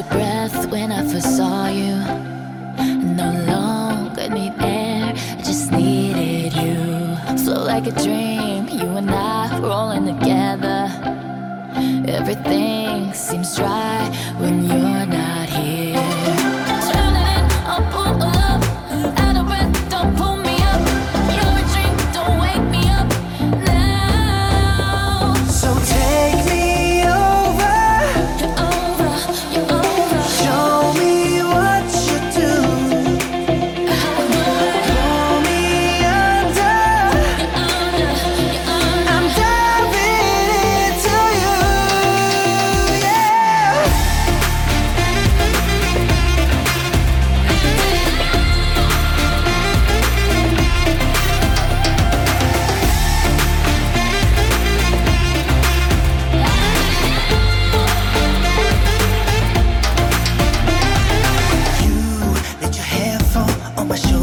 a breath when I first saw you. No longer need air, I just needed you. Flow like a dream, you and I rolling together. Everything seems dry when you're my shoulder.